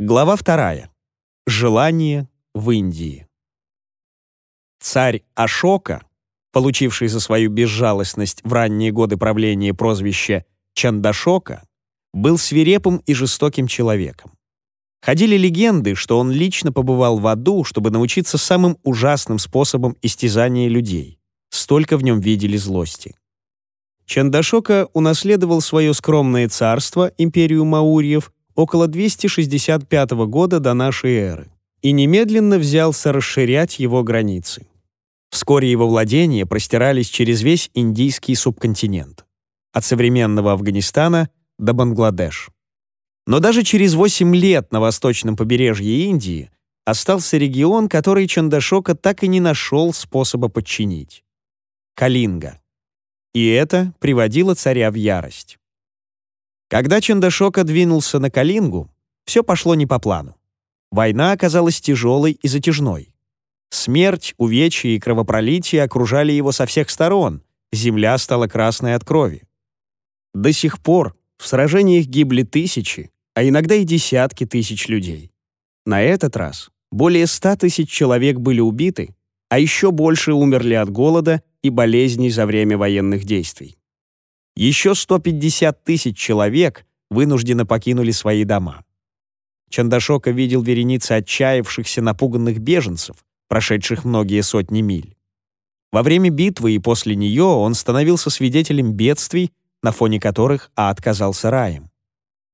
Глава вторая. Желание в Индии. Царь Ашока, получивший за свою безжалостность в ранние годы правления прозвище Чандашока, был свирепым и жестоким человеком. Ходили легенды, что он лично побывал в аду, чтобы научиться самым ужасным способом истязания людей. Столько в нем видели злости. Чандашока унаследовал свое скромное царство, империю Маурьев, около 265 года до нашей эры и немедленно взялся расширять его границы. Вскоре его владения простирались через весь индийский субконтинент, от современного Афганистана до Бангладеш. Но даже через 8 лет на восточном побережье Индии остался регион, который Чандашока так и не нашел способа подчинить — Калинга. И это приводило царя в ярость. Когда Чендашока двинулся на Калингу, все пошло не по плану. Война оказалась тяжелой и затяжной. Смерть, увечья и кровопролитие окружали его со всех сторон, земля стала красной от крови. До сих пор в сражениях гибли тысячи, а иногда и десятки тысяч людей. На этот раз более ста тысяч человек были убиты, а еще больше умерли от голода и болезней за время военных действий еще 150 тысяч человек вынуждены покинули свои дома. Чандашока видел вереницы отчаявшихся напуганных беженцев, прошедших многие сотни миль. Во время битвы и после нее он становился свидетелем бедствий, на фоне которых ад казался раем.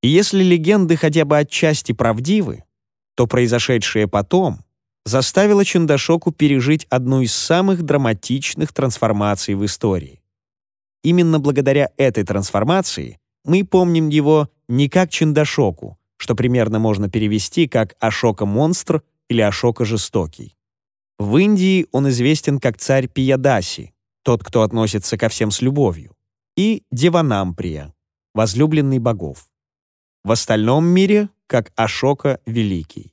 И если легенды хотя бы отчасти правдивы, то произошедшее потом заставило Чандашоку пережить одну из самых драматичных трансформаций в истории. Именно благодаря этой трансформации мы помним его не как Чиндашоку, что примерно можно перевести как Ашока-монстр или Ашока-жестокий. В Индии он известен как царь Пиядаси, тот, кто относится ко всем с любовью, и Деванамприя, возлюбленный богов. В остальном мире как Ашока Великий.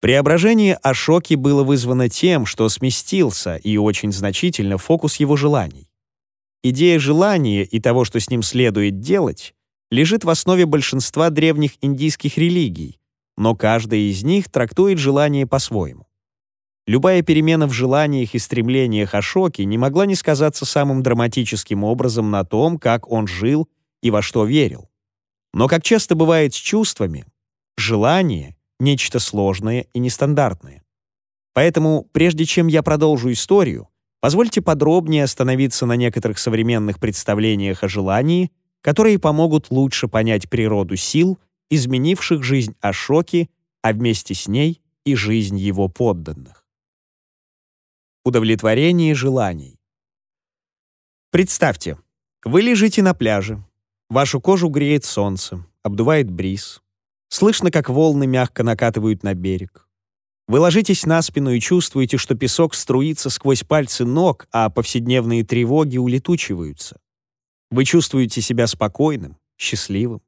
Преображение Ашоки было вызвано тем, что сместился и очень значительно фокус его желаний. Идея желания и того, что с ним следует делать, лежит в основе большинства древних индийских религий, но каждая из них трактует желание по-своему. Любая перемена в желаниях и стремлениях Ашоки не могла не сказаться самым драматическим образом на том, как он жил и во что верил. Но, как часто бывает с чувствами, желание — нечто сложное и нестандартное. Поэтому, прежде чем я продолжу историю, Позвольте подробнее остановиться на некоторых современных представлениях о желании, которые помогут лучше понять природу сил, изменивших жизнь Ашоки, а вместе с ней и жизнь его подданных. Удовлетворение желаний. Представьте, вы лежите на пляже, вашу кожу греет солнце, обдувает бриз, слышно, как волны мягко накатывают на берег. Вы ложитесь на спину и чувствуете, что песок струится сквозь пальцы ног, а повседневные тревоги улетучиваются. Вы чувствуете себя спокойным, счастливым.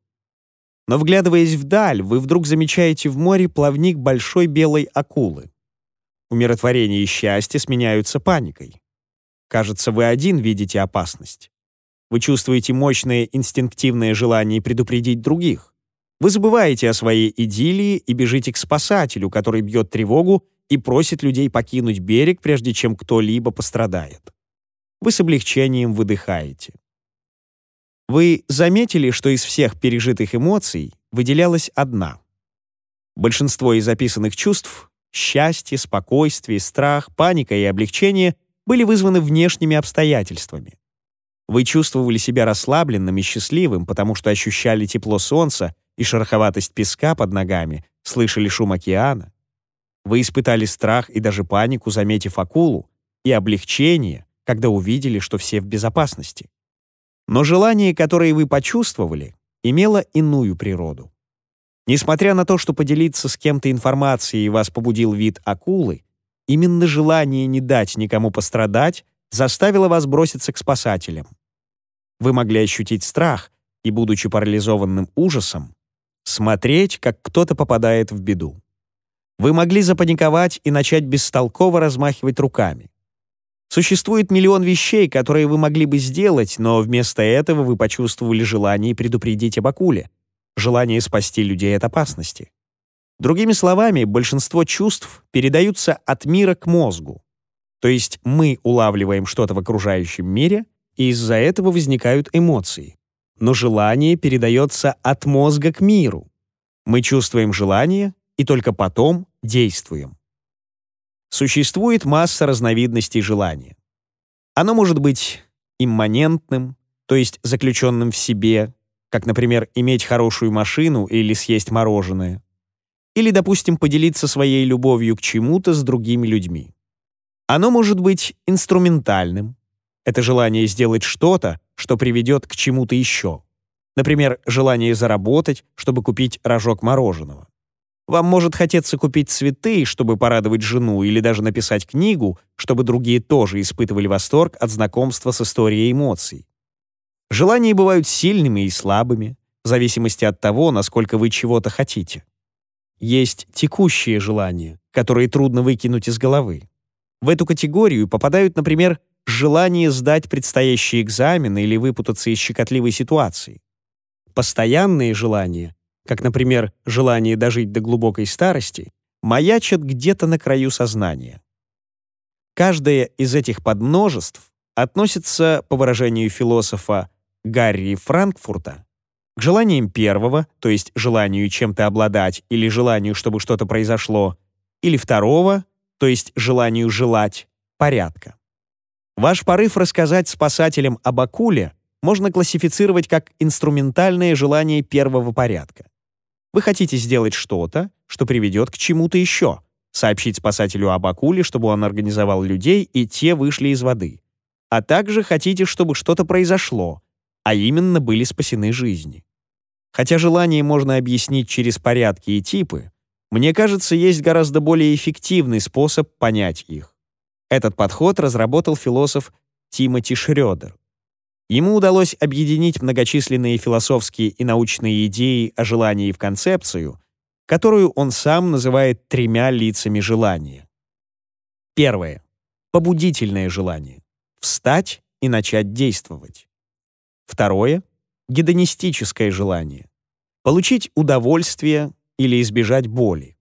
Но вглядываясь вдаль, вы вдруг замечаете в море плавник большой белой акулы. Умиротворение и счастье сменяются паникой. Кажется, вы один видите опасность. Вы чувствуете мощное инстинктивное желание предупредить других. Вы забываете о своей идиллии и бежите к спасателю, который бьет тревогу и просит людей покинуть берег, прежде чем кто-либо пострадает. Вы с облегчением выдыхаете. Вы заметили, что из всех пережитых эмоций выделялась одна. Большинство из описанных чувств — счастье, спокойствие, страх, паника и облегчение — были вызваны внешними обстоятельствами. Вы чувствовали себя расслабленным и счастливым, потому что ощущали тепло солнца и шероховатость песка под ногами, слышали шум океана. Вы испытали страх и даже панику, заметив акулу, и облегчение, когда увидели, что все в безопасности. Но желание, которое вы почувствовали, имело иную природу. Несмотря на то, что поделиться с кем-то информацией вас побудил вид акулы, именно желание не дать никому пострадать заставило вас броситься к спасателям. Вы могли ощутить страх и, будучи парализованным ужасом, смотреть, как кто-то попадает в беду. Вы могли запаниковать и начать бестолково размахивать руками. Существует миллион вещей, которые вы могли бы сделать, но вместо этого вы почувствовали желание предупредить об акуле, желание спасти людей от опасности. Другими словами, большинство чувств передаются от мира к мозгу. То есть мы улавливаем что-то в окружающем мире, и из-за этого возникают эмоции но желание передается от мозга к миру. Мы чувствуем желание и только потом действуем. Существует масса разновидностей желания. Оно может быть имманентным, то есть заключенным в себе, как, например, иметь хорошую машину или съесть мороженое, или, допустим, поделиться своей любовью к чему-то с другими людьми. Оно может быть инструментальным. Это желание сделать что-то, что приведет к чему-то еще. Например, желание заработать, чтобы купить рожок мороженого. Вам может хотеться купить цветы, чтобы порадовать жену, или даже написать книгу, чтобы другие тоже испытывали восторг от знакомства с историей эмоций. Желания бывают сильными и слабыми, в зависимости от того, насколько вы чего-то хотите. Есть текущие желания, которые трудно выкинуть из головы. В эту категорию попадают, например, желание сдать предстоящие экзамены или выпутаться из щекотливой ситуации. Постоянные желания, как, например, желание дожить до глубокой старости, маячат где-то на краю сознания. Каждое из этих подмножеств относится, по выражению философа Гарри Франкфурта, к желаниям первого, то есть желанию чем-то обладать или желанию, чтобы что-то произошло, или второго, то есть желанию желать, порядка. Ваш порыв рассказать спасателям об акуле можно классифицировать как инструментальное желание первого порядка. Вы хотите сделать что-то, что приведет к чему-то еще, сообщить спасателю об акуле, чтобы он организовал людей, и те вышли из воды. А также хотите, чтобы что-то произошло, а именно были спасены жизни. Хотя желание можно объяснить через порядки и типы, мне кажется, есть гораздо более эффективный способ понять их. Этот подход разработал философ Тимоти Шрёдер. Ему удалось объединить многочисленные философские и научные идеи о желании в концепцию, которую он сам называет тремя лицами желания. Первое. Побудительное желание. Встать и начать действовать. Второе. Гедонистическое желание. Получить удовольствие или избежать боли.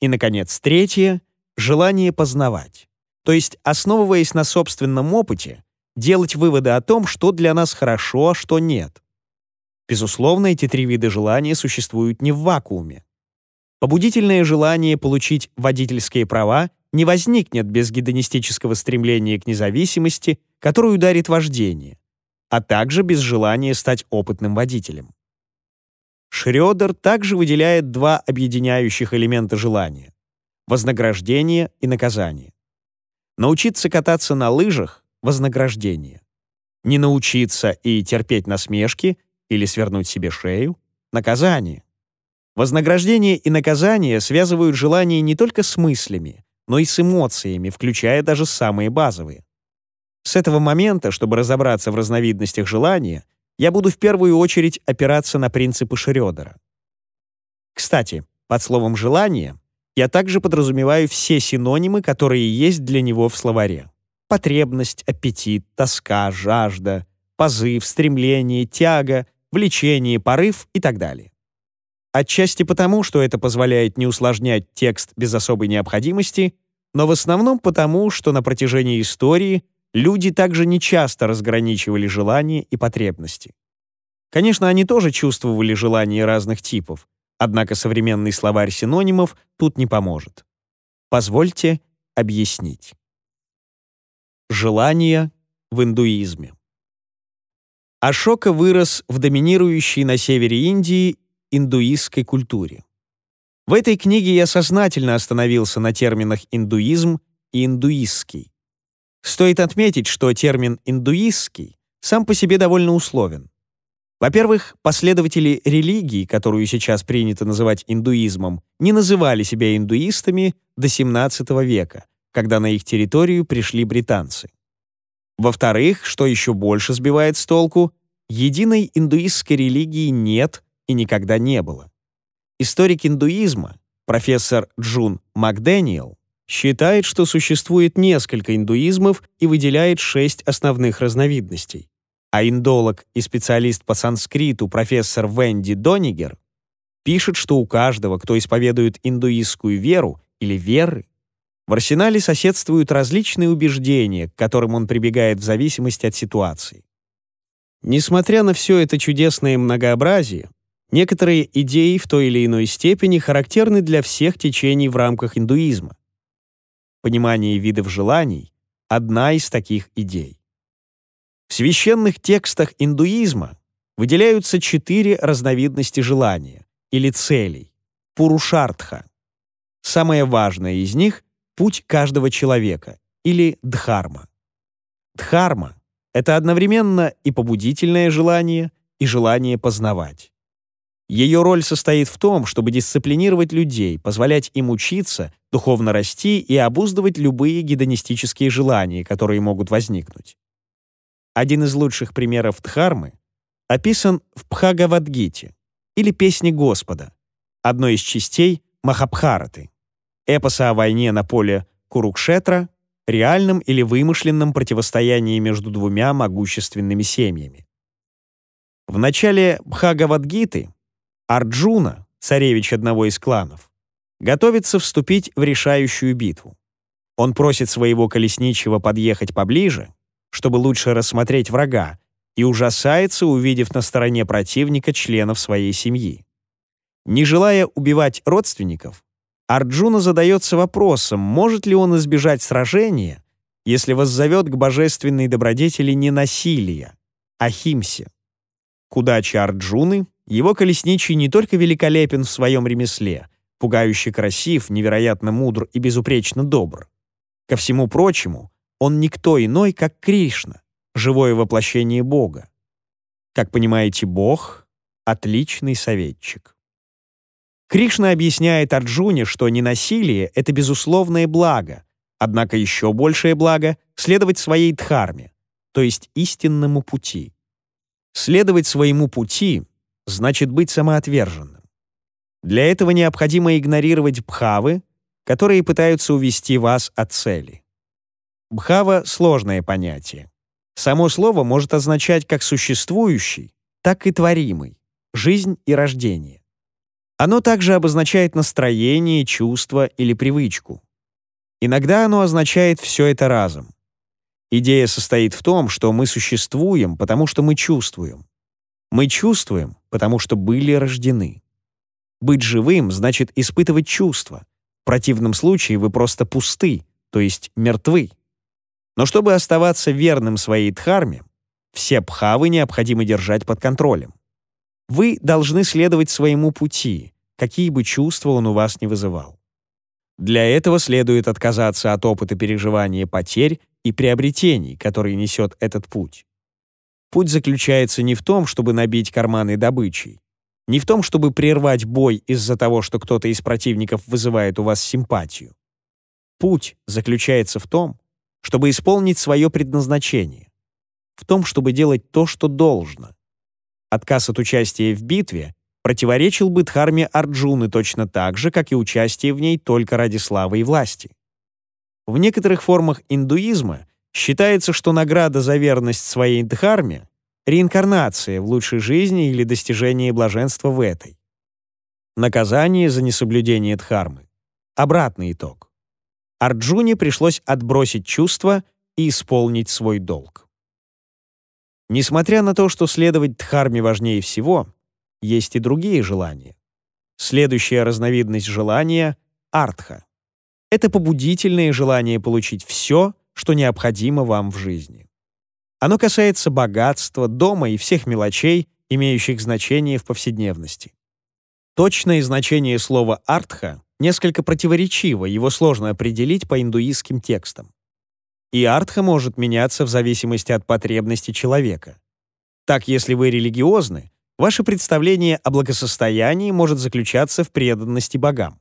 И, наконец, третье — желание познавать то есть основываясь на собственном опыте, делать выводы о том, что для нас хорошо, а что нет. Безусловно, эти три вида желания существуют не в вакууме. Побудительное желание получить водительские права не возникнет без гедонистического стремления к независимости, которое ударит вождение, а также без желания стать опытным водителем. Шрёдер также выделяет два объединяющих элемента желания — вознаграждение и наказание. Научиться кататься на лыжах — вознаграждение. Не научиться и терпеть насмешки или свернуть себе шею — наказание. Вознаграждение и наказание связывают желание не только с мыслями, но и с эмоциями, включая даже самые базовые. С этого момента, чтобы разобраться в разновидностях желания, я буду в первую очередь опираться на принципы Шрёдера. Кстати, под словом «желание» Я также подразумеваю все синонимы, которые есть для него в словаре. Потребность, аппетит, тоска, жажда, позыв, стремление, тяга, влечение, порыв и так далее. Отчасти потому, что это позволяет не усложнять текст без особой необходимости, но в основном потому, что на протяжении истории люди также нечасто разграничивали желания и потребности. Конечно, они тоже чувствовали желания разных типов, Однако современный словарь синонимов тут не поможет. Позвольте объяснить. Желание в индуизме. Ашока вырос в доминирующей на севере Индии индуистской культуре. В этой книге я сознательно остановился на терминах «индуизм» и «индуистский». Стоит отметить, что термин «индуистский» сам по себе довольно условен. Во-первых, последователи религии, которую сейчас принято называть индуизмом, не называли себя индуистами до 17 века, когда на их территорию пришли британцы. Во-вторых, что еще больше сбивает с толку, единой индуистской религии нет и никогда не было. Историк индуизма, профессор Джун МакДэниел, считает, что существует несколько индуизмов и выделяет шесть основных разновидностей а индолог и специалист по санскриту профессор Венди Донигер пишет, что у каждого, кто исповедует индуистскую веру или веры, в арсенале соседствуют различные убеждения, к которым он прибегает в зависимости от ситуации. Несмотря на все это чудесное многообразие, некоторые идеи в той или иной степени характерны для всех течений в рамках индуизма. Понимание видов желаний — одна из таких идей. В священных текстах индуизма выделяются четыре разновидности желания или целей – Пурушартха. Самое важное из них – путь каждого человека или Дхарма. Дхарма — это одновременно и побудительное желание, и желание познавать. Ее роль состоит в том, чтобы дисциплинировать людей, позволять им учиться, духовно расти и обуздывать любые гедонистические желания, которые могут возникнуть один из лучших примеров Дхармы, описан в Пхагавадгите или «Песне Господа», одной из частей Махабхараты, эпоса о войне на поле Курукшетра, реальном или вымышленном противостоянии между двумя могущественными семьями. В начале Бхагавадгиты Арджуна, царевич одного из кланов, готовится вступить в решающую битву. Он просит своего колесничего подъехать поближе, чтобы лучше рассмотреть врага, и ужасается, увидев на стороне противника членов своей семьи. Не желая убивать родственников, Арджуна задается вопросом, может ли он избежать сражения, если воззовет к божественной добродетели не насилия, а химсе. К удаче Арджуны его колесничий не только великолепен в своем ремесле, пугающе красив, невероятно мудр и безупречно добр. Ко всему прочему, он никто иной, как Кришна, живое воплощение Бога. Как понимаете, Бог — отличный советчик. Кришна объясняет Арджуне, что ненасилие — это безусловное благо, однако еще большее благо — следовать своей дхарме, то есть истинному пути. Следовать своему пути значит быть самоотверженным. Для этого необходимо игнорировать пхавы, которые пытаются увести вас от цели. Бхава — сложное понятие. Само слово может означать как существующий, так и творимый, жизнь и рождение. Оно также обозначает настроение, чувство или привычку. Иногда оно означает все это разом. Идея состоит в том, что мы существуем, потому что мы чувствуем. Мы чувствуем, потому что были рождены. Быть живым значит испытывать чувства. В противном случае вы просто пусты, то есть мертвы. Но чтобы оставаться верным своей дхарме, все пхавы необходимо держать под контролем. Вы должны следовать своему пути, какие бы чувства он у вас не вызывал. Для этого следует отказаться от опыта переживания потерь и приобретений, которые несет этот путь. Путь заключается не в том, чтобы набить карманы добычей, не в том, чтобы прервать бой из-за того, что кто-то из противников вызывает у вас симпатию. Путь заключается в том, чтобы исполнить свое предназначение, в том, чтобы делать то, что должно. Отказ от участия в битве противоречил бы Дхарме Арджуны точно так же, как и участие в ней только ради славы и власти. В некоторых формах индуизма считается, что награда за верность своей Дхарме — реинкарнация в лучшей жизни или достижение блаженства в этой. Наказание за несоблюдение Дхармы — обратный итог. Арджуне пришлось отбросить чувства и исполнить свой долг. Несмотря на то, что следовать Дхарме важнее всего, есть и другие желания. Следующая разновидность желания — артха. Это побудительное желание получить все, что необходимо вам в жизни. Оно касается богатства, дома и всех мелочей, имеющих значение в повседневности. Точное значение слова «артха» несколько противоречиво, его сложно определить по индуистским текстам. И артха может меняться в зависимости от потребностей человека. Так, если вы религиозны, ваше представление о благосостоянии может заключаться в преданности богам.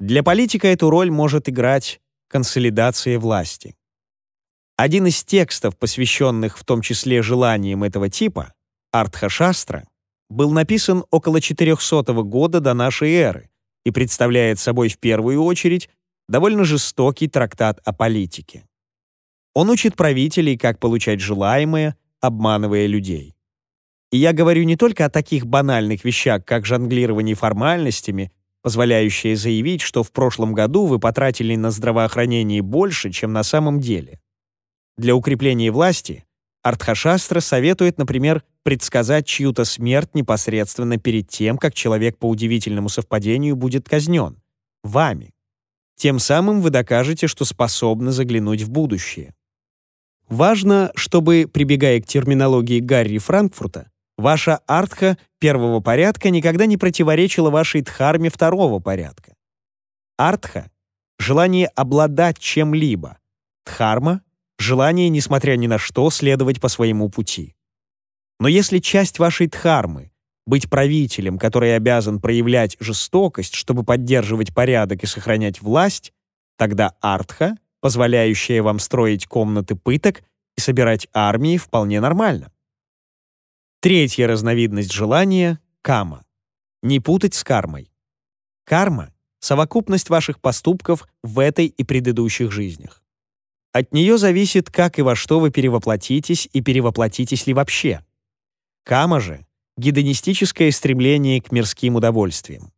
Для политика эту роль может играть консолидация власти. Один из текстов, посвященных в том числе желаниям этого типа, Артха-шастра, был написан около 400 года до нашей эры и представляет собой в первую очередь довольно жестокий трактат о политике. Он учит правителей, как получать желаемое, обманывая людей. И я говорю не только о таких банальных вещах, как жонглирование формальностями, позволяющее заявить, что в прошлом году вы потратили на здравоохранение больше, чем на самом деле. Для укрепления власти Артхашастра советует, например, предсказать чью-то смерть непосредственно перед тем, как человек по удивительному совпадению будет казнен. Вами. Тем самым вы докажете, что способны заглянуть в будущее. Важно, чтобы, прибегая к терминологии Гарри Франкфурта, ваша артха первого порядка никогда не противоречила вашей дхарме второго порядка. Артха — желание обладать чем-либо, дхарма желание, несмотря ни на что, следовать по своему пути. Но если часть вашей дхармы — быть правителем, который обязан проявлять жестокость, чтобы поддерживать порядок и сохранять власть, тогда артха, позволяющая вам строить комнаты пыток и собирать армии, вполне нормально. Третья разновидность желания — кама. Не путать с кармой. Карма — совокупность ваших поступков в этой и предыдущих жизнях. От нее зависит, как и во что вы перевоплотитесь и перевоплотитесь ли вообще. Кама же — гедонистическое стремление к мирским удовольствиям.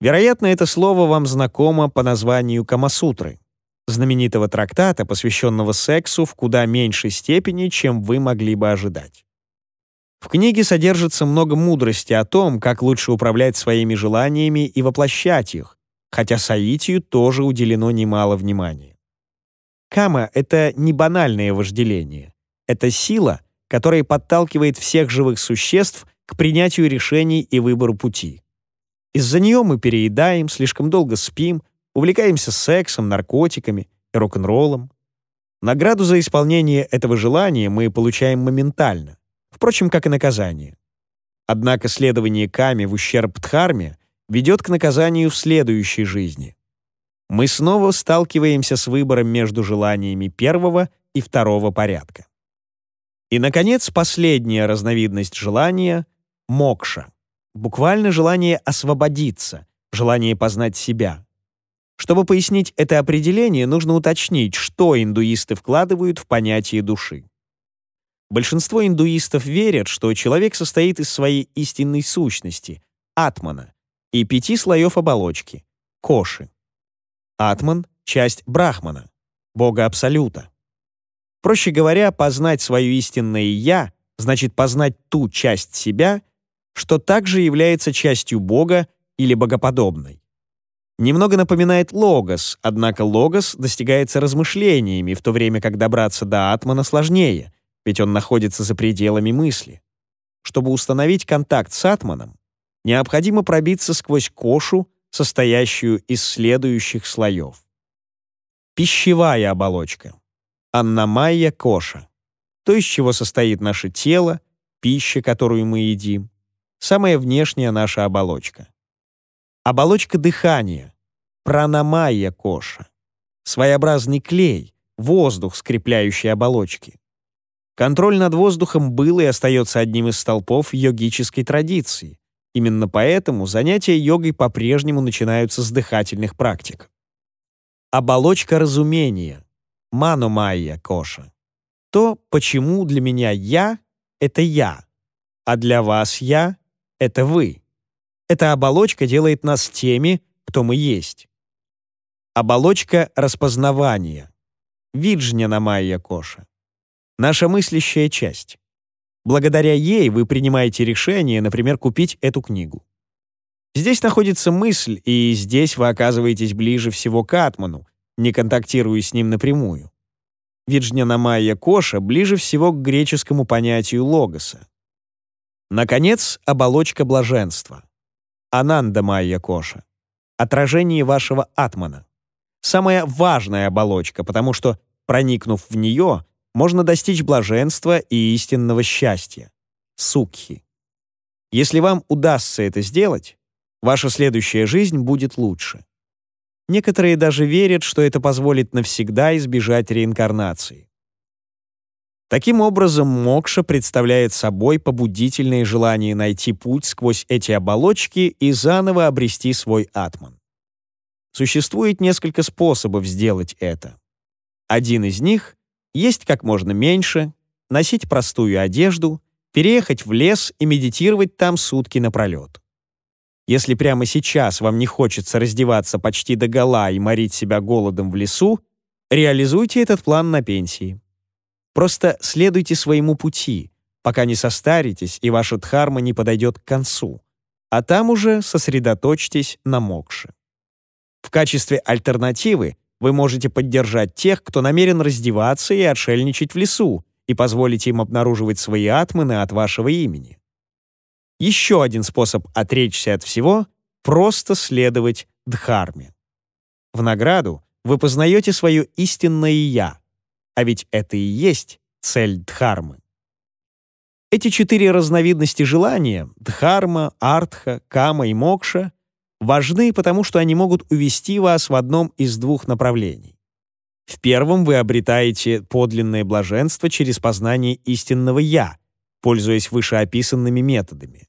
Вероятно, это слово вам знакомо по названию Камасутры, знаменитого трактата, посвященного сексу в куда меньшей степени, чем вы могли бы ожидать. В книге содержится много мудрости о том, как лучше управлять своими желаниями и воплощать их, хотя Саитию тоже уделено немало внимания. Кама — это не банальное вожделение. Это сила, которая подталкивает всех живых существ к принятию решений и выбору пути. Из-за нее мы переедаем, слишком долго спим, увлекаемся сексом, наркотиками и рок-н-роллом. Награду за исполнение этого желания мы получаем моментально, впрочем, как и наказание. Однако следование Каме в ущерб Дхарме ведет к наказанию в следующей жизни — мы снова сталкиваемся с выбором между желаниями первого и второго порядка. И, наконец, последняя разновидность желания — мокша. Буквально желание освободиться, желание познать себя. Чтобы пояснить это определение, нужно уточнить, что индуисты вкладывают в понятие души. Большинство индуистов верят, что человек состоит из своей истинной сущности — атмана, и пяти слоев оболочки — коши. Атман — часть Брахмана, бога Абсолюта. Проще говоря, познать свое истинное «я» значит познать ту часть себя, что также является частью Бога или богоподобной. Немного напоминает логос, однако логос достигается размышлениями, в то время как добраться до атмана сложнее, ведь он находится за пределами мысли. Чтобы установить контакт с атманом, необходимо пробиться сквозь кошу, состоящую из следующих слоев. Пищевая оболочка. Анномайя коша. То, из чего состоит наше тело, пища, которую мы едим. Самая внешняя наша оболочка. Оболочка дыхания. Пранамайя коша. Своеобразный клей, воздух, скрепляющий оболочки. Контроль над воздухом был и остается одним из столпов йогической традиции, Именно поэтому занятия йогой по-прежнему начинаются с дыхательных практик. Оболочка разумения. Манумайя Коша. То, почему для меня «я» — это «я», а для вас «я» — это «вы». Эта оболочка делает нас теми, кто мы есть. Оболочка распознавания. Виджня на Майя Коша. Наша мыслящая часть. Благодаря ей вы принимаете решение, например, купить эту книгу. Здесь находится мысль, и здесь вы оказываетесь ближе всего к Атману, не контактируя с ним напрямую. Виджнянамайя Коша ближе всего к греческому понятию логоса. Наконец, оболочка блаженства. Ананда Майя Коша. Отражение вашего Атмана. Самая важная оболочка, потому что, проникнув в нее, можно достичь блаженства и истинного счастья — сукхи. Если вам удастся это сделать, ваша следующая жизнь будет лучше. Некоторые даже верят, что это позволит навсегда избежать реинкарнации. Таким образом, мокша представляет собой побудительное желание найти путь сквозь эти оболочки и заново обрести свой атман. Существует несколько способов сделать это. Один из них есть как можно меньше, носить простую одежду, переехать в лес и медитировать там сутки напролет. Если прямо сейчас вам не хочется раздеваться почти до гола и морить себя голодом в лесу, реализуйте этот план на пенсии. Просто следуйте своему пути, пока не состаритесь и ваша дхарма не подойдет к концу, а там уже сосредоточьтесь на мокше. В качестве альтернативы вы можете поддержать тех, кто намерен раздеваться и отшельничать в лесу, и позволить им обнаруживать свои атманы от вашего имени. Еще один способ отречься от всего — просто следовать Дхарме. В награду вы познаете свое истинное «я», а ведь это и есть цель Дхармы. Эти четыре разновидности желания — Дхарма, Артха, Кама и Мокша важны, потому что они могут увести вас в одном из двух направлений. В первом вы обретаете подлинное блаженство через познание истинного «я», пользуясь вышеописанными методами.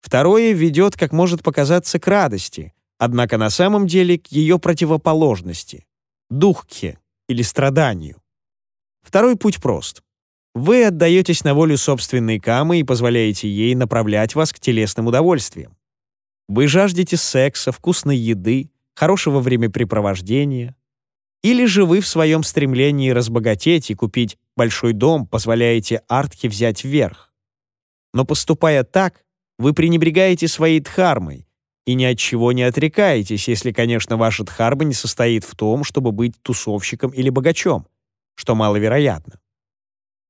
Второе ведет, как может показаться, к радости, однако на самом деле к ее противоположности — духке или страданию. Второй путь прост. Вы отдаетесь на волю собственной камы и позволяете ей направлять вас к телесным удовольствиям. Вы жаждете секса, вкусной еды, хорошего времяпрепровождения? Или же вы в своем стремлении разбогатеть и купить большой дом позволяете артке взять вверх? Но поступая так, вы пренебрегаете своей дхармой и ни от чего не отрекаетесь, если, конечно, ваша дхарма не состоит в том, чтобы быть тусовщиком или богачом, что маловероятно.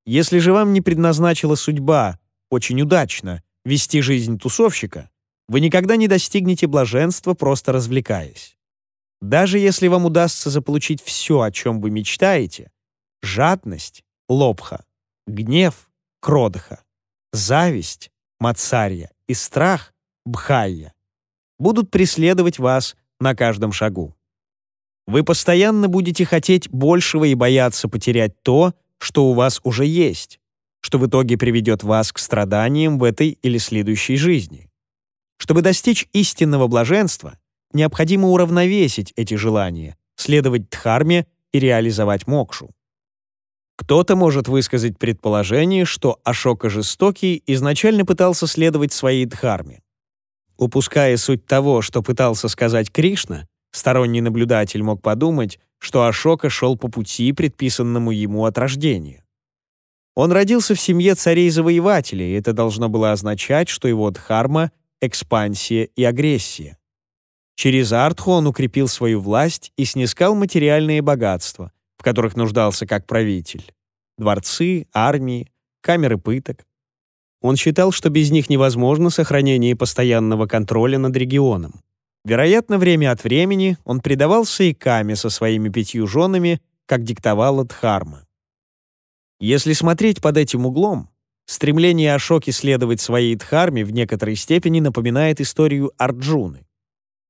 Если же вам не предназначила судьба, очень удачно, вести жизнь тусовщика, вы никогда не достигнете блаженства, просто развлекаясь. Даже если вам удастся заполучить все, о чем вы мечтаете, жадность — лобха, гнев — кродха, зависть — мацарья и страх — бхайя, будут преследовать вас на каждом шагу. Вы постоянно будете хотеть большего и бояться потерять то, что у вас уже есть, что в итоге приведет вас к страданиям в этой или следующей жизни. Чтобы достичь истинного блаженства, необходимо уравновесить эти желания, следовать дхарме и реализовать мокшу. Кто-то может высказать предположение, что Ашока Жестокий изначально пытался следовать своей дхарме. Упуская суть того, что пытался сказать Кришна, сторонний наблюдатель мог подумать, что Ашока шел по пути, предписанному ему от рождения. Он родился в семье царей-завоевателей, это должно было означать, что его дхарма экспансия и агрессия. Через Артху он укрепил свою власть и снискал материальные богатства, в которых нуждался как правитель. Дворцы, армии, камеры пыток. Он считал, что без них невозможно сохранение постоянного контроля над регионом. Вероятно, время от времени он предавался и Каме со своими пятью женами, как диктовала Дхарма. Если смотреть под этим углом, Стремление Ашоки следовать своей дхарме в некоторой степени напоминает историю Арджуны.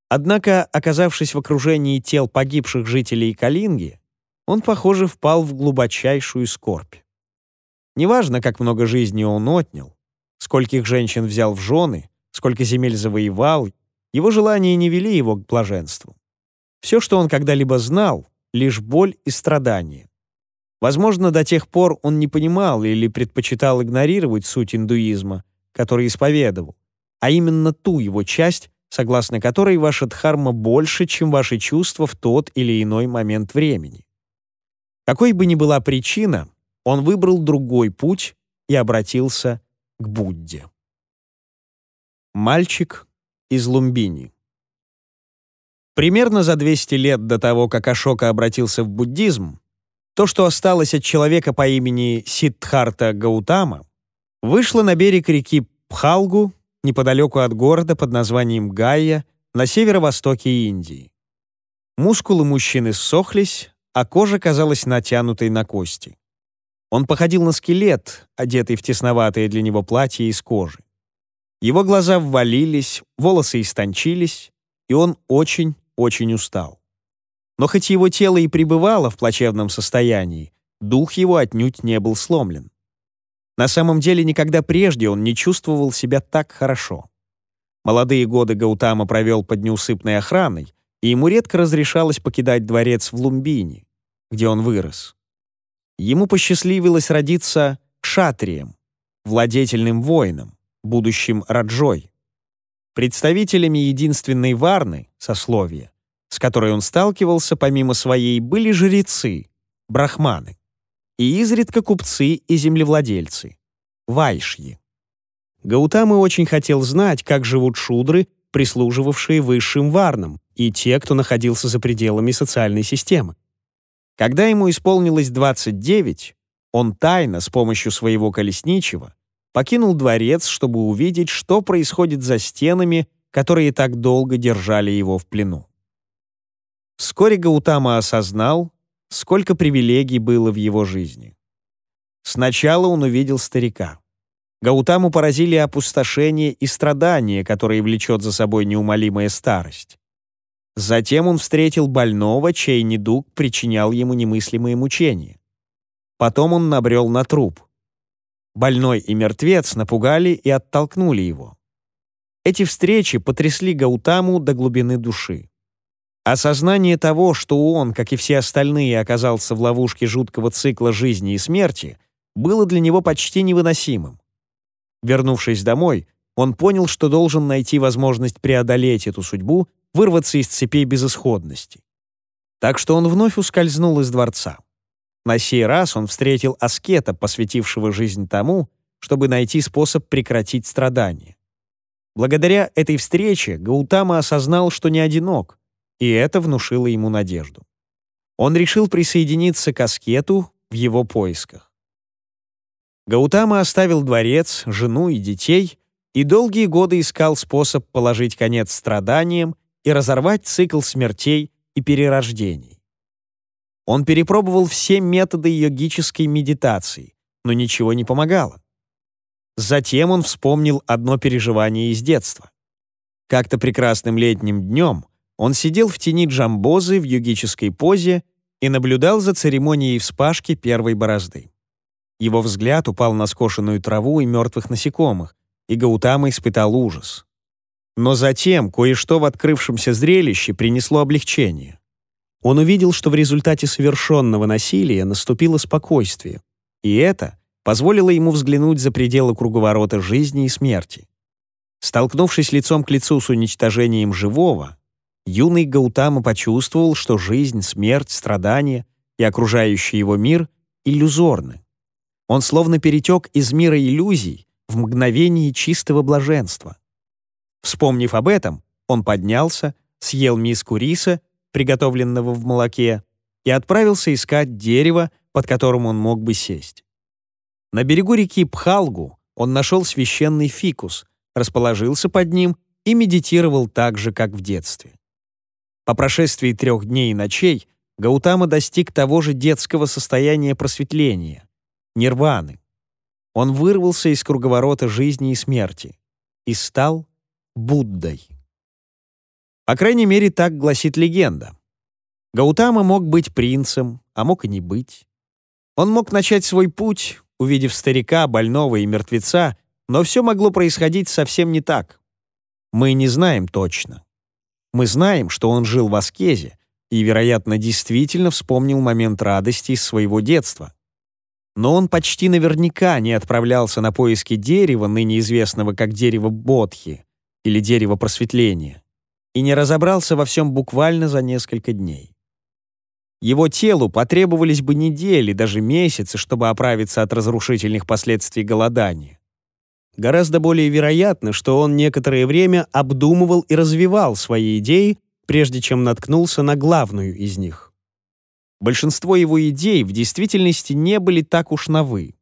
Однако, оказавшись в окружении тел погибших жителей Калинги, он, похоже, впал в глубочайшую скорбь. Неважно, как много жизни он отнял, скольких женщин взял в жены, сколько земель завоевал, его желания не вели его к блаженству. Все, что он когда-либо знал, — лишь боль и страдания. Возможно, до тех пор он не понимал или предпочитал игнорировать суть индуизма, который исповедовал, а именно ту его часть, согласно которой ваша дхарма больше, чем ваши чувства в тот или иной момент времени. Какой бы ни была причина, он выбрал другой путь и обратился к Будде. Мальчик из Лумбини Примерно за 200 лет до того, как Ашока обратился в буддизм, то, что осталось от человека по имени Сидхарта Гаутама, вышло на берег реки Пхалгу, неподалеку от города под названием Гайя, на северо-востоке Индии. Мускулы мужчины сохлись, а кожа казалась натянутой на кости. Он походил на скелет, одетый в тесноватое для него платье из кожи. Его глаза ввалились, волосы истончились, и он очень-очень устал. Но хоть его тело и пребывало в плачевном состоянии, дух его отнюдь не был сломлен. На самом деле никогда прежде он не чувствовал себя так хорошо. Молодые годы Гаутама провел под неусыпной охраной, и ему редко разрешалось покидать дворец в Лумбини, где он вырос. Ему посчастливилось родиться шатрием, владетельным воином, будущим раджой. Представителями единственной варны, сословия, с которой он сталкивался помимо своей, были жрецы, брахманы, и изредка купцы и землевладельцы, вайшьи. Гаутамы очень хотел знать, как живут шудры, прислуживавшие высшим варнам, и те, кто находился за пределами социальной системы. Когда ему исполнилось 29, он тайно с помощью своего колесничего покинул дворец, чтобы увидеть, что происходит за стенами, которые так долго держали его в плену. Вскоре Гаутама осознал, сколько привилегий было в его жизни. Сначала он увидел старика. Гаутаму поразили опустошение и страдания, которые влечет за собой неумолимая старость. Затем он встретил больного, чей недуг причинял ему немыслимые мучения. Потом он набрел на труп. Больной и мертвец напугали и оттолкнули его. Эти встречи потрясли Гаутаму до глубины души. Осознание того, что он, как и все остальные, оказался в ловушке жуткого цикла жизни и смерти, было для него почти невыносимым. Вернувшись домой, он понял, что должен найти возможность преодолеть эту судьбу, вырваться из цепей безысходности. Так что он вновь ускользнул из дворца. На сей раз он встретил аскета, посвятившего жизнь тому, чтобы найти способ прекратить страдания. Благодаря этой встрече Гаутама осознал, что не одинок, и это внушило ему надежду. Он решил присоединиться к аскету в его поисках. Гаутама оставил дворец, жену и детей и долгие годы искал способ положить конец страданиям и разорвать цикл смертей и перерождений. Он перепробовал все методы йогической медитации, но ничего не помогало. Затем он вспомнил одно переживание из детства. Как-то прекрасным летним днем — он сидел в тени джамбозы в югической позе и наблюдал за церемонией вспашки первой борозды. Его взгляд упал на скошенную траву и мертвых насекомых, и Гаутама испытал ужас. Но затем кое-что в открывшемся зрелище принесло облегчение. Он увидел, что в результате совершенного насилия наступило спокойствие, и это позволило ему взглянуть за пределы круговорота жизни и смерти. Столкнувшись лицом к лицу с уничтожением живого, юный Гаутама почувствовал, что жизнь, смерть, страдания и окружающий его мир иллюзорны. Он словно перетек из мира иллюзий в мгновение чистого блаженства. Вспомнив об этом, он поднялся, съел миску риса, приготовленного в молоке, и отправился искать дерево, под которым он мог бы сесть. На берегу реки Пхалгу он нашел священный фикус, расположился под ним и медитировал так же, как в детстве. По прошествии трех дней и ночей Гаутама достиг того же детского состояния просветления, нирваны. Он вырвался из круговорота жизни и смерти и стал Буддой. По крайней мере, так гласит легенда. Гаутама мог быть принцем, а мог и не быть. Он мог начать свой путь, увидев старика, больного и мертвеца, но все могло происходить совсем не так. Мы не знаем точно. Мы знаем, что он жил в аскезе и, вероятно, действительно вспомнил момент радости из своего детства. Но он почти наверняка не отправлялся на поиски дерева, ныне известного как дерево Бодхи или дерево просветления, и не разобрался во всем буквально за несколько дней. Его телу потребовались бы недели, даже месяцы, чтобы оправиться от разрушительных последствий голодания. Гораздо более вероятно, что он некоторое время обдумывал и развивал свои идеи, прежде чем наткнулся на главную из них. Большинство его идей в действительности не были так уж новы.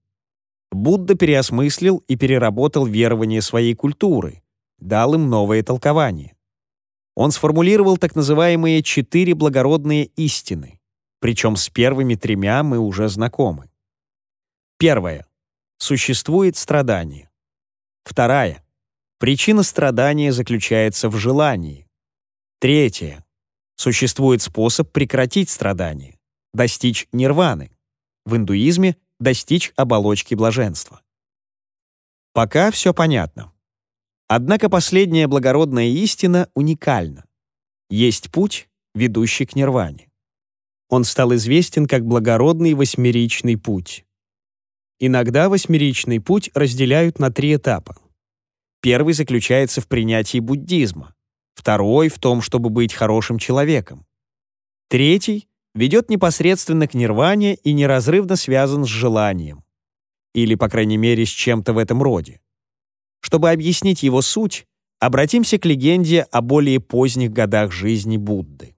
Будда переосмыслил и переработал верование своей культуры, дал им новое толкование. Он сформулировал так называемые «четыре благородные истины», причем с первыми тремя мы уже знакомы. Первое. Существует страдание. Вторая. Причина страдания заключается в желании. Третье. Существует способ прекратить страдания, достичь нирваны. В индуизме — достичь оболочки блаженства. Пока все понятно. Однако последняя благородная истина уникальна. Есть путь, ведущий к нирване. Он стал известен как благородный восьмеричный путь. Иногда восьмеричный путь разделяют на три этапа. Первый заключается в принятии буддизма, второй — в том, чтобы быть хорошим человеком. Третий ведет непосредственно к нирване и неразрывно связан с желанием. Или, по крайней мере, с чем-то в этом роде. Чтобы объяснить его суть, обратимся к легенде о более поздних годах жизни Будды.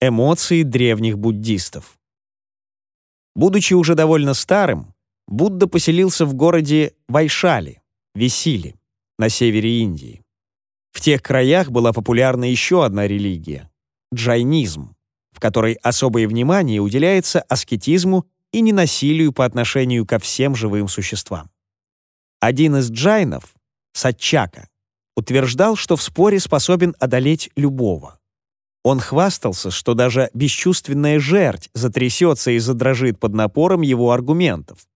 Эмоции древних буддистов Будучи уже довольно старым, Будда поселился в городе Вайшали, Весили, на севере Индии. В тех краях была популярна еще одна религия — джайнизм, в которой особое внимание уделяется аскетизму и ненасилию по отношению ко всем живым существам. Один из джайнов, Сатчака, утверждал, что в споре способен одолеть любого. Он хвастался, что даже бесчувственная жерть затрясется и задрожит под напором его аргументов.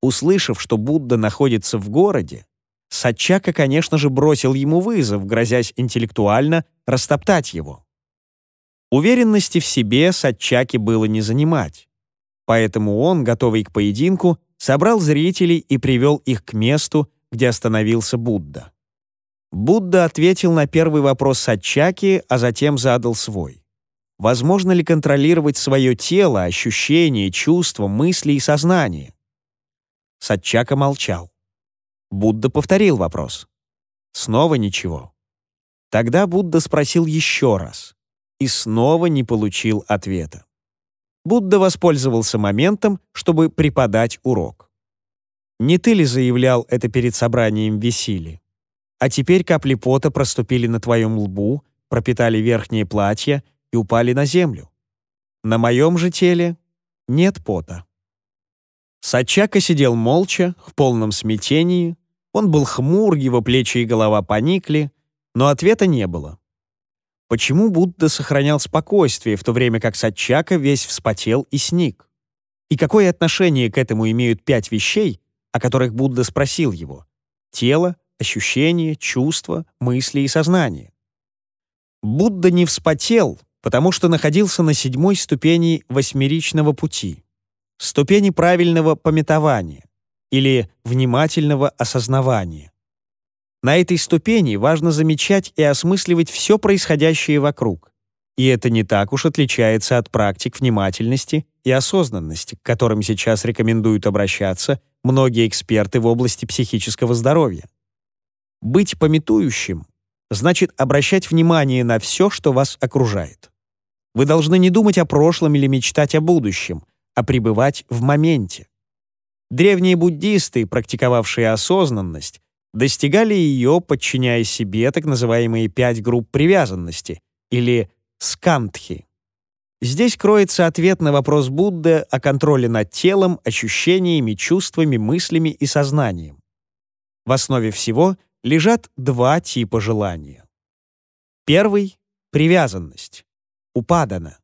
Услышав, что Будда находится в городе, Сачака, конечно же, бросил ему вызов, грозясь интеллектуально растоптать его. Уверенности в себе Сачаке было не занимать. Поэтому он, готовый к поединку, собрал зрителей и привел их к месту, где остановился Будда. Будда ответил на первый вопрос Сатчаки, а затем задал свой. Возможно ли контролировать свое тело, ощущения, чувства, мысли и сознание? Сатчака молчал. Будда повторил вопрос. Снова ничего. Тогда Будда спросил еще раз и снова не получил ответа. Будда воспользовался моментом, чтобы преподать урок. Не ты ли заявлял это перед собранием Весили? А теперь капли пота проступили на твоем лбу, пропитали верхние платья и упали на землю. На моем же теле нет пота. Сачака сидел молча, в полном смятении. Он был хмур, его плечи и голова поникли, но ответа не было. Почему Будда сохранял спокойствие, в то время как Сачака весь вспотел и сник? И какое отношение к этому имеют пять вещей, о которых Будда спросил его? Тело, ощущения, чувства, мысли и сознание. Будда не вспотел, потому что находился на седьмой ступени восьмеричного пути, ступени правильного пометования или внимательного осознавания. На этой ступени важно замечать и осмысливать все происходящее вокруг. И это не так уж отличается от практик внимательности и осознанности, к которым сейчас рекомендуют обращаться многие эксперты в области психического здоровья. Быть пометующим значит обращать внимание на все, что вас окружает. Вы должны не думать о прошлом или мечтать о будущем, а пребывать в моменте. Древние буддисты, практиковавшие осознанность, достигали ее, подчиняя себе так называемые пять групп привязанности или скандхи. Здесь кроется ответ на вопрос Будды о контроле над телом, ощущениями, чувствами, мыслями и сознанием. В основе всего — лежат два типа желания. Первый — привязанность. Упадана.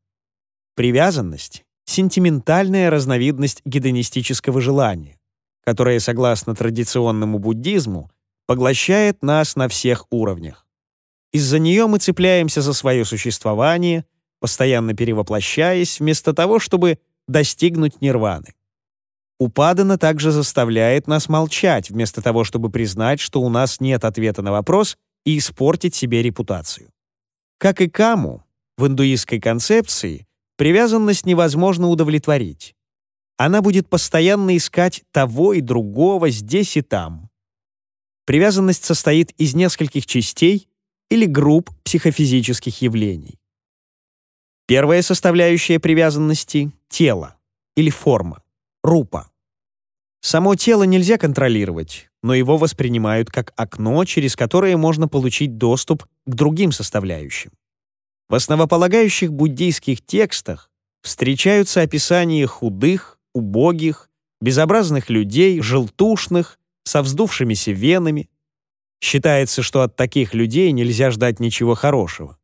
Привязанность — сентиментальная разновидность гедонистического желания, которое, согласно традиционному буддизму, поглощает нас на всех уровнях. Из-за нее мы цепляемся за свое существование, постоянно перевоплощаясь, вместо того, чтобы достигнуть нирваны. Упадано также заставляет нас молчать, вместо того, чтобы признать, что у нас нет ответа на вопрос и испортить себе репутацию. Как и каму, в индуистской концепции привязанность невозможно удовлетворить. Она будет постоянно искать того и другого здесь и там. Привязанность состоит из нескольких частей или групп психофизических явлений. Первая составляющая привязанности — тело или форма рупа. Само тело нельзя контролировать, но его воспринимают как окно, через которое можно получить доступ к другим составляющим. В основополагающих буддийских текстах встречаются описания худых, убогих, безобразных людей, желтушных, со вздувшимися венами. Считается, что от таких людей нельзя ждать ничего хорошего.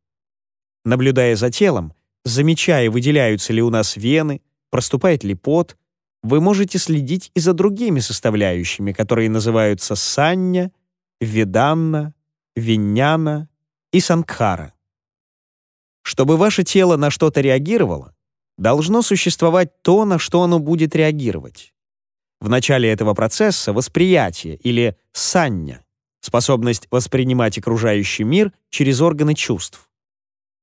Наблюдая за телом, замечая, выделяются ли у нас вены, проступает ли пот — вы можете следить и за другими составляющими, которые называются санья, веданна, виньяна и сангхара. Чтобы ваше тело на что-то реагировало, должно существовать то, на что оно будет реагировать. В начале этого процесса восприятие или санья — способность воспринимать окружающий мир через органы чувств.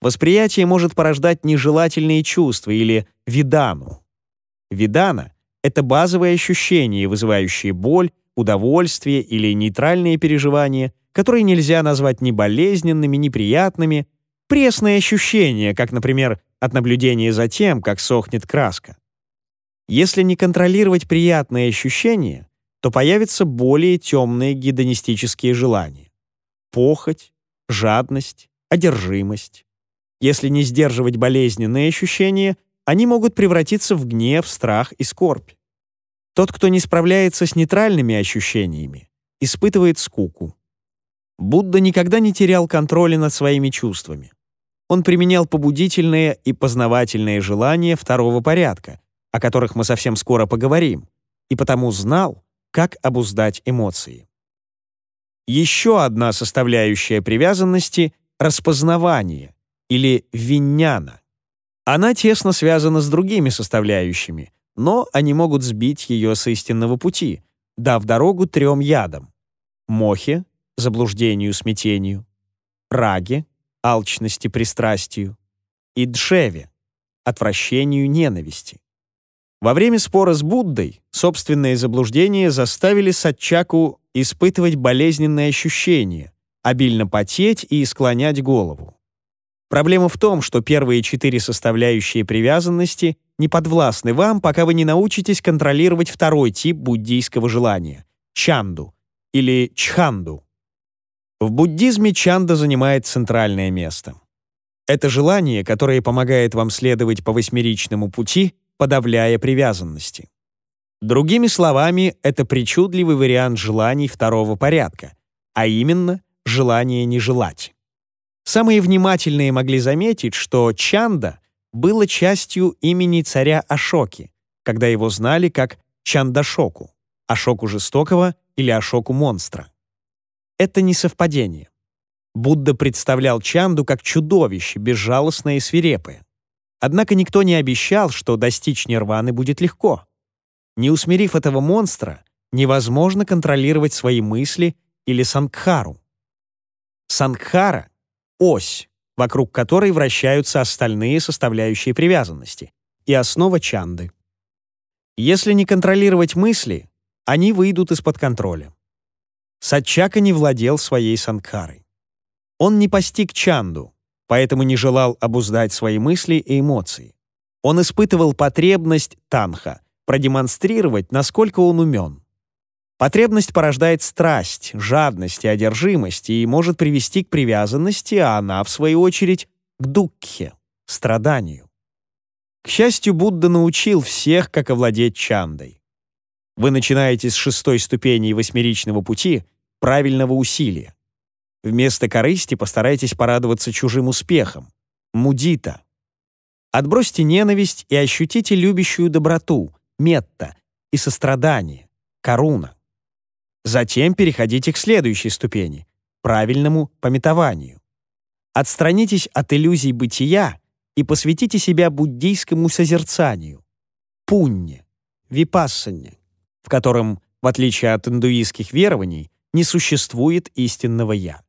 Восприятие может порождать нежелательные чувства или видану. Видана это базовые ощущения, вызывающие боль, удовольствие или нейтральные переживания, которые нельзя назвать ни болезненными, ни приятными, пресные ощущения, как, например, от наблюдения за тем, как сохнет краска. Если не контролировать приятные ощущения, то появятся более темные гедонистические желания. Похоть, жадность, одержимость. Если не сдерживать болезненные ощущения, они могут превратиться в гнев, страх и скорбь. Тот, кто не справляется с нейтральными ощущениями, испытывает скуку. Будда никогда не терял контроля над своими чувствами. Он применял побудительные и познавательные желания второго порядка, о которых мы совсем скоро поговорим, и потому знал, как обуздать эмоции. Еще одна составляющая привязанности — распознавание или виньяна. Она тесно связана с другими составляющими, но они могут сбить ее с истинного пути, дав дорогу трем ядам — мохе, заблуждению, смятению, раге, алчности, пристрастию, и джеве, отвращению, ненависти. Во время спора с Буддой собственные заблуждения заставили Сатчаку испытывать болезненные ощущения, обильно потеть и склонять голову. Проблема в том, что первые четыре составляющие привязанности не подвластны вам, пока вы не научитесь контролировать второй тип буддийского желания — чанду или чханду. В буддизме чанда занимает центральное место. Это желание, которое помогает вам следовать по восьмеричному пути, подавляя привязанности. Другими словами, это причудливый вариант желаний второго порядка, а именно желание не желать. Самые внимательные могли заметить, что Чанда было частью имени царя Ашоки, когда его знали как Чандашоку, Ашоку Жестокого или Ашоку Монстра. Это не совпадение. Будда представлял Чанду как чудовище, безжалостное и свирепое. Однако никто не обещал, что достичь нирваны будет легко. Не усмирив этого монстра, невозможно контролировать свои мысли или сангхару. Сангхара ось, вокруг которой вращаются остальные составляющие привязанности, и основа чанды. Если не контролировать мысли, они выйдут из-под контроля. Сатчака не владел своей санкарой. Он не постиг чанду, поэтому не желал обуздать свои мысли и эмоции. Он испытывал потребность танха — продемонстрировать, насколько он умен. Потребность порождает страсть, жадность и одержимость и может привести к привязанности, а она, в свою очередь, к дукхе, страданию. К счастью, Будда научил всех, как овладеть чандой. Вы начинаете с шестой ступени восьмеричного пути правильного усилия. Вместо корысти постарайтесь порадоваться чужим успехам, Мудита. Отбросьте ненависть и ощутите любящую доброту, метта и сострадание, коруна. Затем переходите к следующей ступени — правильному пометованию. Отстранитесь от иллюзий бытия и посвятите себя буддийскому созерцанию — пунне, випассане, в котором, в отличие от индуистских верований, не существует истинного «я».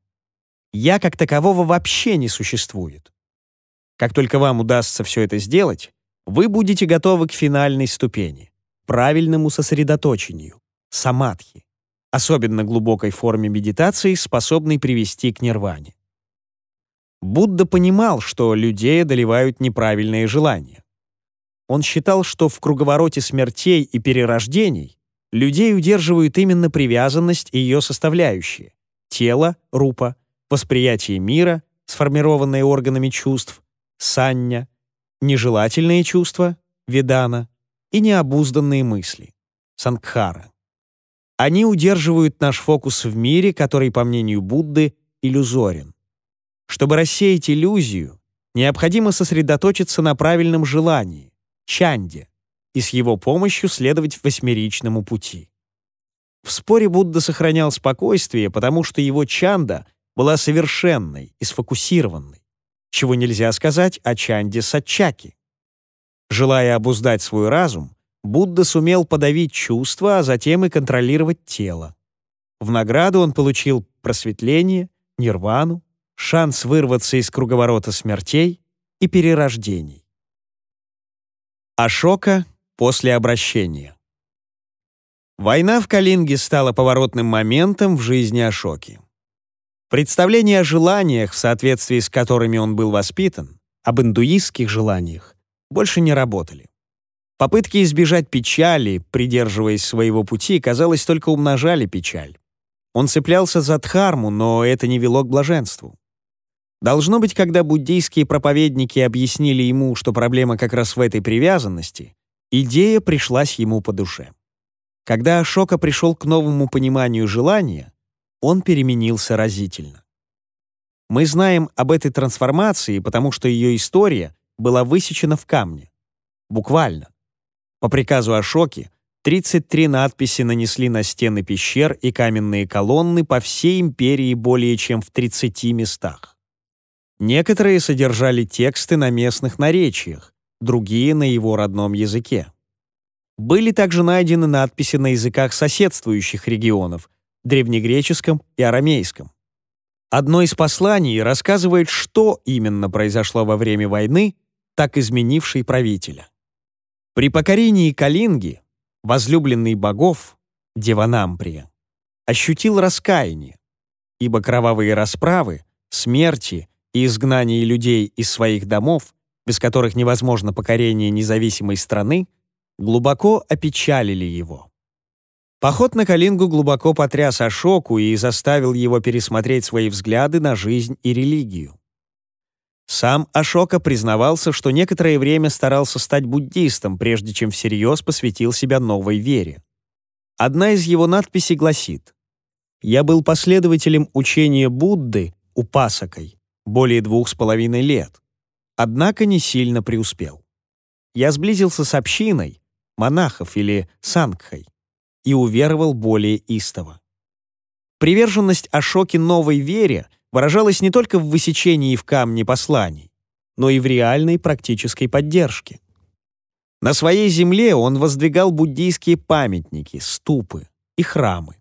«Я» как такового вообще не существует. Как только вам удастся все это сделать, вы будете готовы к финальной ступени — правильному сосредоточению, самадхи особенно глубокой форме медитации, способной привести к нирване. Будда понимал, что людей одолевают неправильные желания. Он считал, что в круговороте смертей и перерождений людей удерживают именно привязанность и ее составляющие — тело, рупа, восприятие мира, сформированные органами чувств, санья, нежелательные чувства, ведана и необузданные мысли, сангхара. Они удерживают наш фокус в мире, который, по мнению Будды, иллюзорен. Чтобы рассеять иллюзию, необходимо сосредоточиться на правильном желании, чанде, и с его помощью следовать восьмеричному пути. В споре Будда сохранял спокойствие, потому что его чанда была совершенной и сфокусированной, чего нельзя сказать о чанде сатчаки. Желая обуздать свой разум, Будда сумел подавить чувства, а затем и контролировать тело. В награду он получил просветление, нирвану, шанс вырваться из круговорота смертей и перерождений. Ашока после обращения. Война в Калинге стала поворотным моментом в жизни Ашоки. Представление о желаниях, в соответствии с которыми он был воспитан, об индуистских желаниях, больше не работали. Попытки избежать печали, придерживаясь своего пути, казалось, только умножали печаль. Он цеплялся за дхарму, но это не вело к блаженству. Должно быть, когда буддийские проповедники объяснили ему, что проблема как раз в этой привязанности, идея пришлась ему по душе. Когда Ашока пришел к новому пониманию желания, он переменился разительно. Мы знаем об этой трансформации, потому что ее история была высечена в камне. Буквально. По приказу Ашоки 33 надписи нанесли на стены пещер и каменные колонны по всей империи более чем в 30 местах. Некоторые содержали тексты на местных наречиях, другие — на его родном языке. Были также найдены надписи на языках соседствующих регионов — древнегреческом и арамейском. Одно из посланий рассказывает, что именно произошло во время войны, так изменившей правителя. При покорении Калинги, возлюбленный богов, Деванамприя, ощутил раскаяние, ибо кровавые расправы, смерти и изгнание людей из своих домов, без которых невозможно покорение независимой страны, глубоко опечалили его. Поход на Калингу глубоко потряс Ашоку и заставил его пересмотреть свои взгляды на жизнь и религию. Сам Ашока признавался, что некоторое время старался стать буддистом, прежде чем всерьез посвятил себя новой вере. Одна из его надписей гласит «Я был последователем учения Будды, упасакой, более двух с половиной лет, однако не сильно преуспел. Я сблизился с общиной, монахов или сангхой, и уверовал более истово. Приверженность Ашоке новой вере — выражалась не только в высечении в камне посланий, но и в реальной практической поддержке. На своей земле он воздвигал буддийские памятники, ступы и храмы.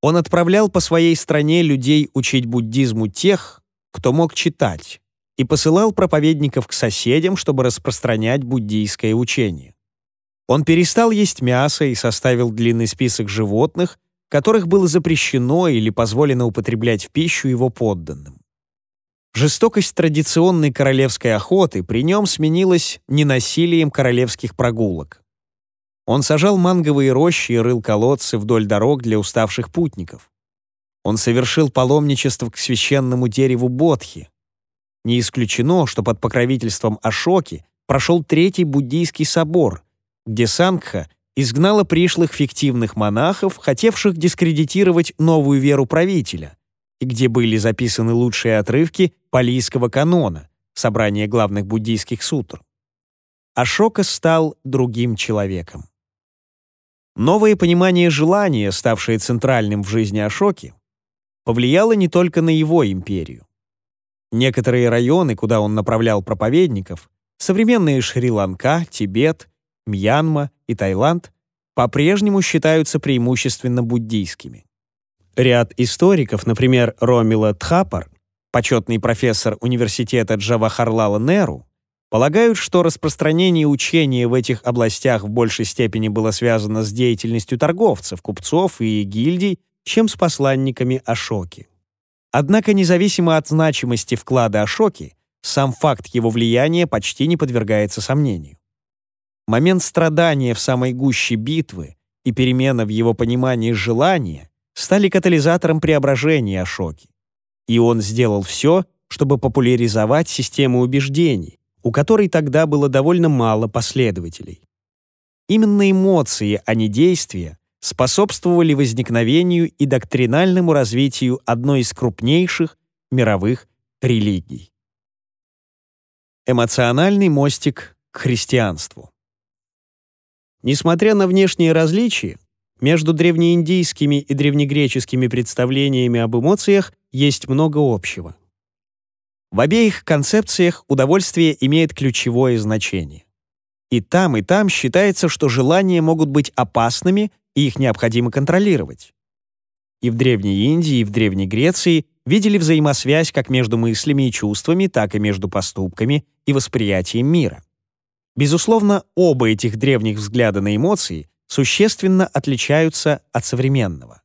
Он отправлял по своей стране людей учить буддизму тех, кто мог читать, и посылал проповедников к соседям, чтобы распространять буддийское учение. Он перестал есть мясо и составил длинный список животных, которых было запрещено или позволено употреблять в пищу его подданным. Жестокость традиционной королевской охоты при нем сменилась ненасилием королевских прогулок. Он сажал манговые рощи и рыл колодцы вдоль дорог для уставших путников. Он совершил паломничество к священному дереву Бодхи. Не исключено, что под покровительством Ашоки прошел Третий Буддийский собор, где Сангха изгнала пришлых фиктивных монахов, хотевших дискредитировать новую веру правителя, и где были записаны лучшие отрывки палийского канона, собрания главных буддийских сутр. Ашока стал другим человеком. Новое понимание желания, ставшее центральным в жизни Ашоки, повлияло не только на его империю. Некоторые районы, куда он направлял проповедников, современные Шри-Ланка, Тибет, Мьянма и Таиланд по-прежнему считаются преимущественно буддийскими. Ряд историков, например, Ромила Тхапар, почетный профессор университета Джавахарлала Неру, полагают, что распространение учения в этих областях в большей степени было связано с деятельностью торговцев, купцов и гильдий, чем с посланниками Ашоки. Однако, независимо от значимости вклада Ашоки, сам факт его влияния почти не подвергается сомнению момент страдания в самой гуще битвы и перемена в его понимании желания стали катализатором преображения Ашоки. И он сделал все, чтобы популяризовать систему убеждений, у которой тогда было довольно мало последователей. Именно эмоции, а не действия, способствовали возникновению и доктринальному развитию одной из крупнейших мировых религий. Эмоциональный мостик к христианству. Несмотря на внешние различия, между древнеиндийскими и древнегреческими представлениями об эмоциях есть много общего. В обеих концепциях удовольствие имеет ключевое значение. И там, и там считается, что желания могут быть опасными, и их необходимо контролировать. И в Древней Индии, и в Древней Греции видели взаимосвязь как между мыслями и чувствами, так и между поступками и восприятием мира. Безусловно, оба этих древних взгляда на эмоции существенно отличаются от современного.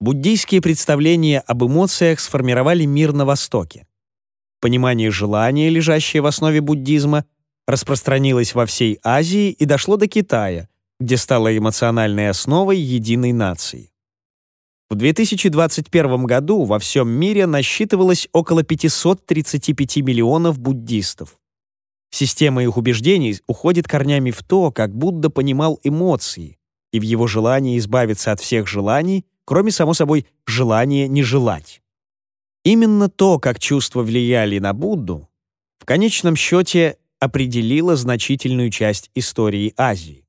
Буддийские представления об эмоциях сформировали мир на Востоке. Понимание желания, лежащее в основе буддизма, распространилось во всей Азии и дошло до Китая, где стало эмоциональной основой единой нации. В 2021 году во всем мире насчитывалось около 535 миллионов буддистов. Система их убеждений уходит корнями в то, как Будда понимал эмоции, и в его желании избавиться от всех желаний, кроме, само собой, желания не желать. Именно то, как чувства влияли на Будду, в конечном счете определило значительную часть истории Азии.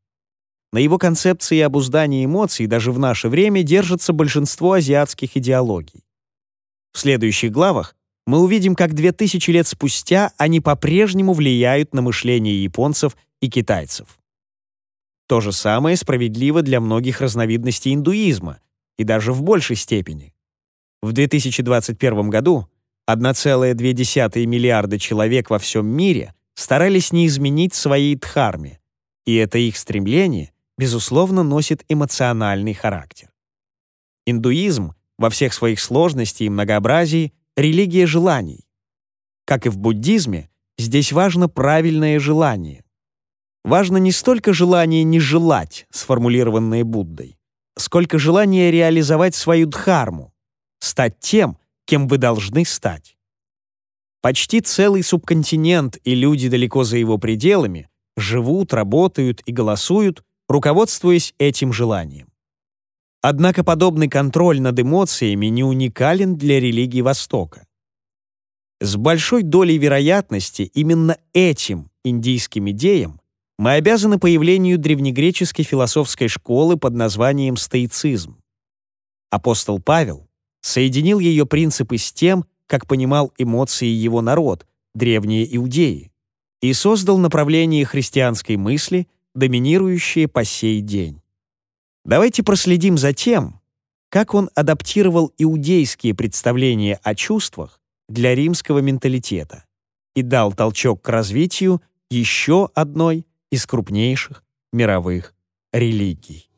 На его концепции обуздания эмоций даже в наше время держится большинство азиатских идеологий. В следующих главах мы увидим, как две тысячи лет спустя они по-прежнему влияют на мышление японцев и китайцев. То же самое справедливо для многих разновидностей индуизма, и даже в большей степени. В 2021 году 1,2 миллиарда человек во всем мире старались не изменить своей дхарме, и это их стремление, безусловно, носит эмоциональный характер. Индуизм во всех своих сложностях и многообразии – религия желаний. Как и в буддизме, здесь важно правильное желание. Важно не столько желание не желать, сформулированное Буддой, сколько желание реализовать свою дхарму, стать тем, кем вы должны стать. Почти целый субконтинент и люди далеко за его пределами живут, работают и голосуют, руководствуясь этим желанием. Однако подобный контроль над эмоциями не уникален для религии Востока. С большой долей вероятности именно этим индийским идеям мы обязаны появлению древнегреческой философской школы под названием стоицизм. Апостол Павел соединил ее принципы с тем, как понимал эмоции его народ, древние иудеи, и создал направление христианской мысли, доминирующее по сей день. Давайте проследим за тем, как он адаптировал иудейские представления о чувствах для римского менталитета и дал толчок к развитию еще одной из крупнейших мировых религий.